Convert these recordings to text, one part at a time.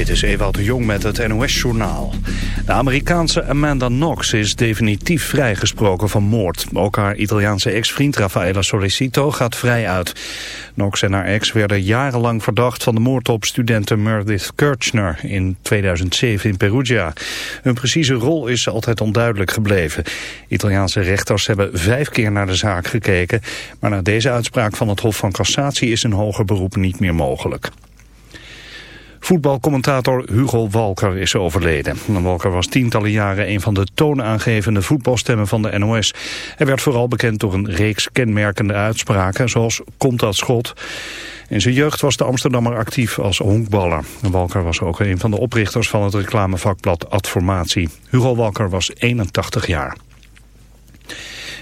Dit is Ewout de Jong met het NOS-journaal. De Amerikaanse Amanda Knox is definitief vrijgesproken van moord. Ook haar Italiaanse ex-vriend Raffaella Solicito gaat vrij uit. Knox en haar ex werden jarenlang verdacht van de moord op studenten Meredith Kirchner in 2007 in Perugia. Hun precieze rol is altijd onduidelijk gebleven. Italiaanse rechters hebben vijf keer naar de zaak gekeken, maar na deze uitspraak van het Hof van Cassatie is een hoger beroep niet meer mogelijk. Voetbalcommentator Hugo Walker is overleden. Walker was tientallen jaren een van de toonaangevende voetbalstemmen van de NOS. Hij werd vooral bekend door een reeks kenmerkende uitspraken, zoals komt dat schot. In zijn jeugd was de Amsterdammer actief als honkballer. Walker was ook een van de oprichters van het reclamevakblad Adformatie. Hugo Walker was 81 jaar.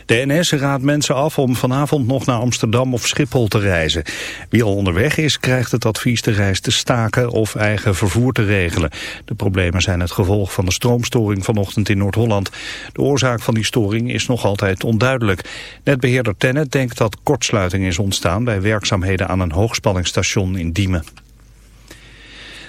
De NS raadt mensen af om vanavond nog naar Amsterdam of Schiphol te reizen. Wie al onderweg is, krijgt het advies de reis te staken of eigen vervoer te regelen. De problemen zijn het gevolg van de stroomstoring vanochtend in Noord-Holland. De oorzaak van die storing is nog altijd onduidelijk. Netbeheerder Tennet denkt dat kortsluiting is ontstaan bij werkzaamheden aan een hoogspanningsstation in Diemen.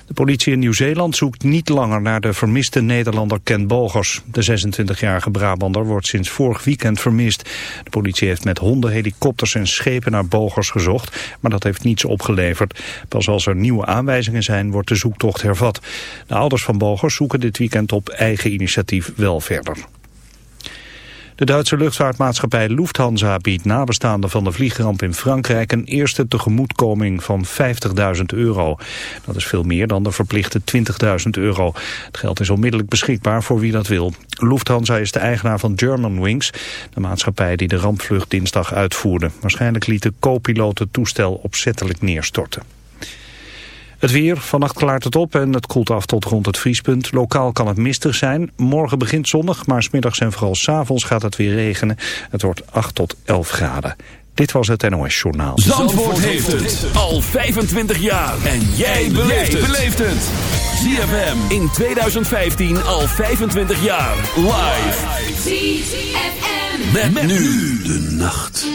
De politie in Nieuw-Zeeland zoekt niet langer naar de vermiste Nederlander Ken Bogers. De 26-jarige Brabander wordt sinds vorig weekend vermist. De politie heeft met honden, helikopters en schepen naar Bogers gezocht, maar dat heeft niets opgeleverd. Pas als er nieuwe aanwijzingen zijn, wordt de zoektocht hervat. De ouders van Bogers zoeken dit weekend op eigen initiatief wel verder. De Duitse luchtvaartmaatschappij Lufthansa biedt nabestaanden van de vliegramp in Frankrijk een eerste tegemoetkoming van 50.000 euro. Dat is veel meer dan de verplichte 20.000 euro. Het geld is onmiddellijk beschikbaar voor wie dat wil. Lufthansa is de eigenaar van Germanwings, de maatschappij die de rampvlucht dinsdag uitvoerde. Waarschijnlijk liet de co-piloot het toestel opzettelijk neerstorten. Het weer, vannacht klaart het op en het koelt af tot rond het vriespunt. Lokaal kan het mistig zijn. Morgen begint zonnig, maar smiddags en vooral s'avonds gaat het weer regenen. Het wordt 8 tot 11 graden. Dit was het NOS Journaal. Zandvoort, Zandvoort heeft het al 25 jaar. En jij beleeft het. ZFM in 2015 al 25 jaar. Live. ZFM. met nu de nacht.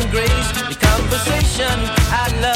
and grace, the conversation I love.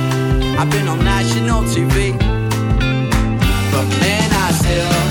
I've been on national TV, but man, I still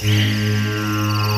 Música